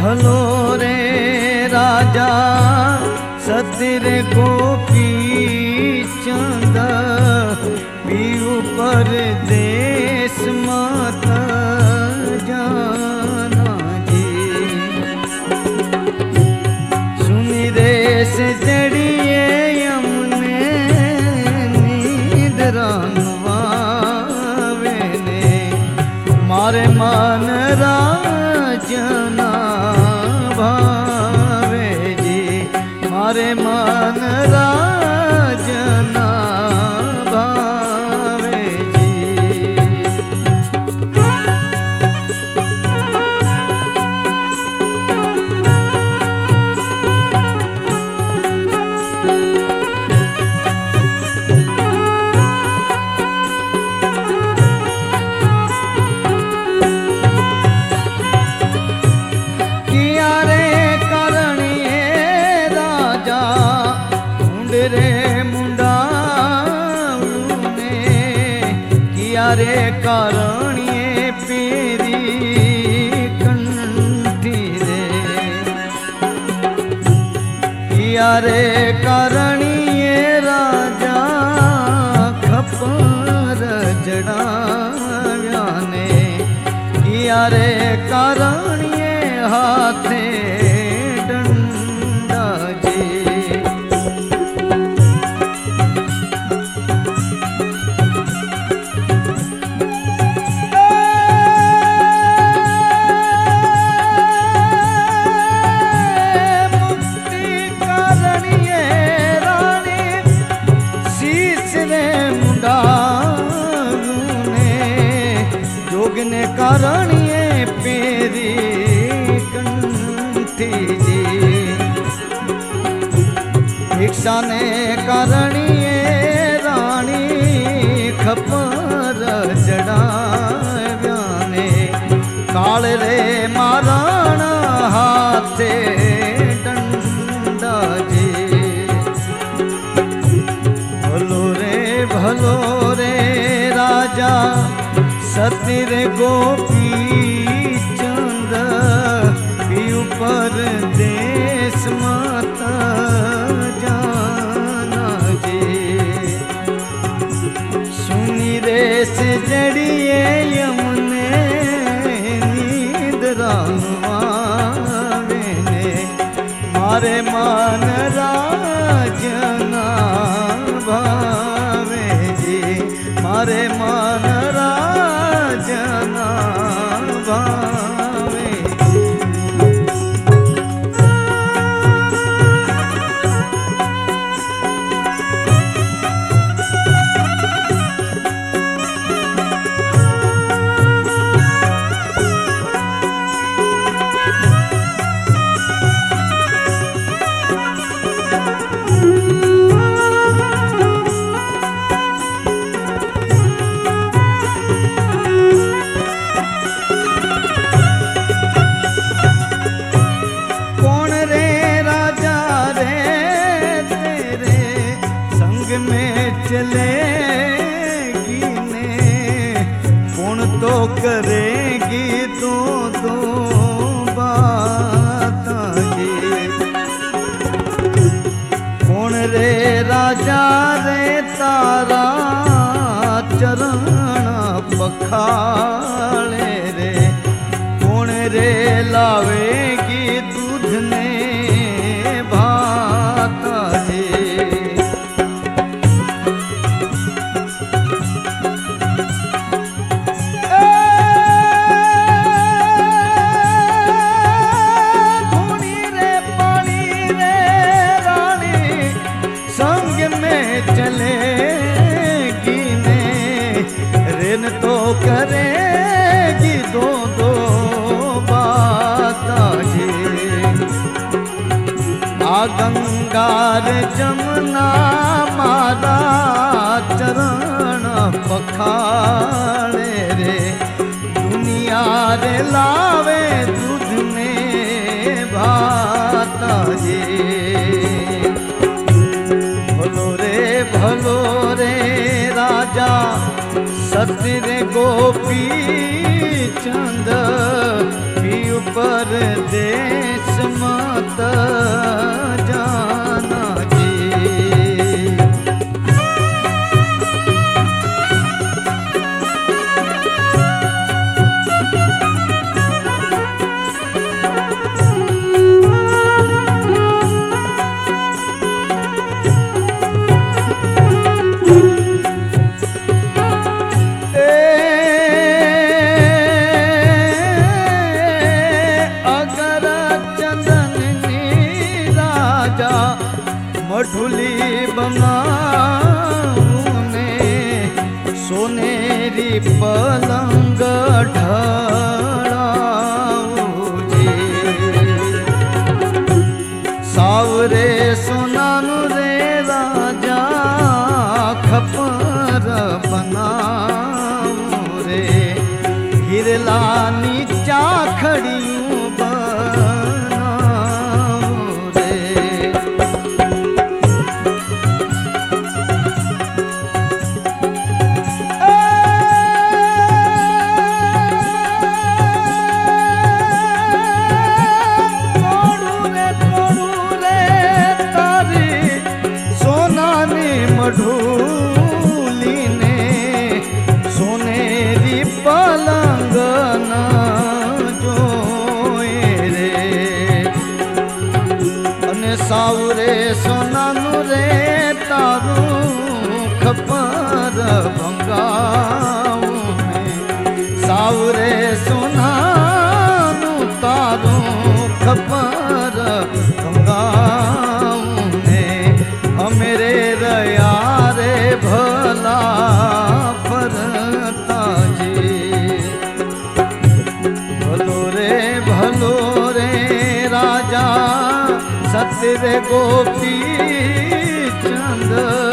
भलो रे राजा सतिर गोपी चंद पीऊ पर देश माता जाना जी। सुनी रे से किया करणीय राजा खपर जड़ा ने किया रे करणिए पेरी कंठी जी। भिक्षा ने करणिए रानी खपर जड़ाव्याने काल रे मारण हाथे भलो रे राजा सतिर गोपी चंद पीऊ पर देश माता जाना जी। सुनी रे से जड़िए यमुने, नींद ने। मारे मान राजा रे तारा चरण पखाले रे कौन रे लावेगी पार जमुना मारा चरण पखाड़े रे। दुनिया रे लावे दूध में भात रे भलो रे भलो रे राजा सती रे गोपी चंद पी ऊपर देश माता ढो রে গোপী চন্দ্র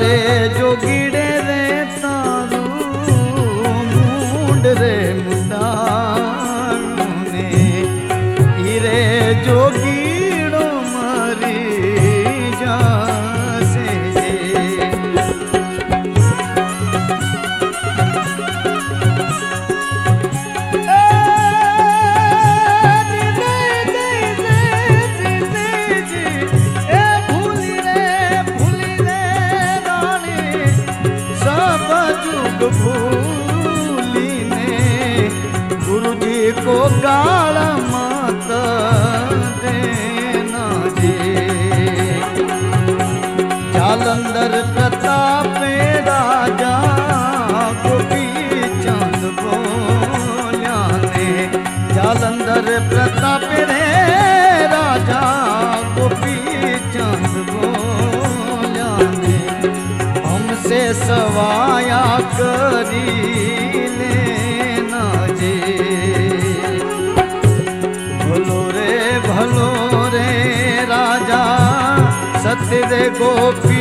রে से सवाया करी लेना जे। भलो रे भलो रे राजा गोपी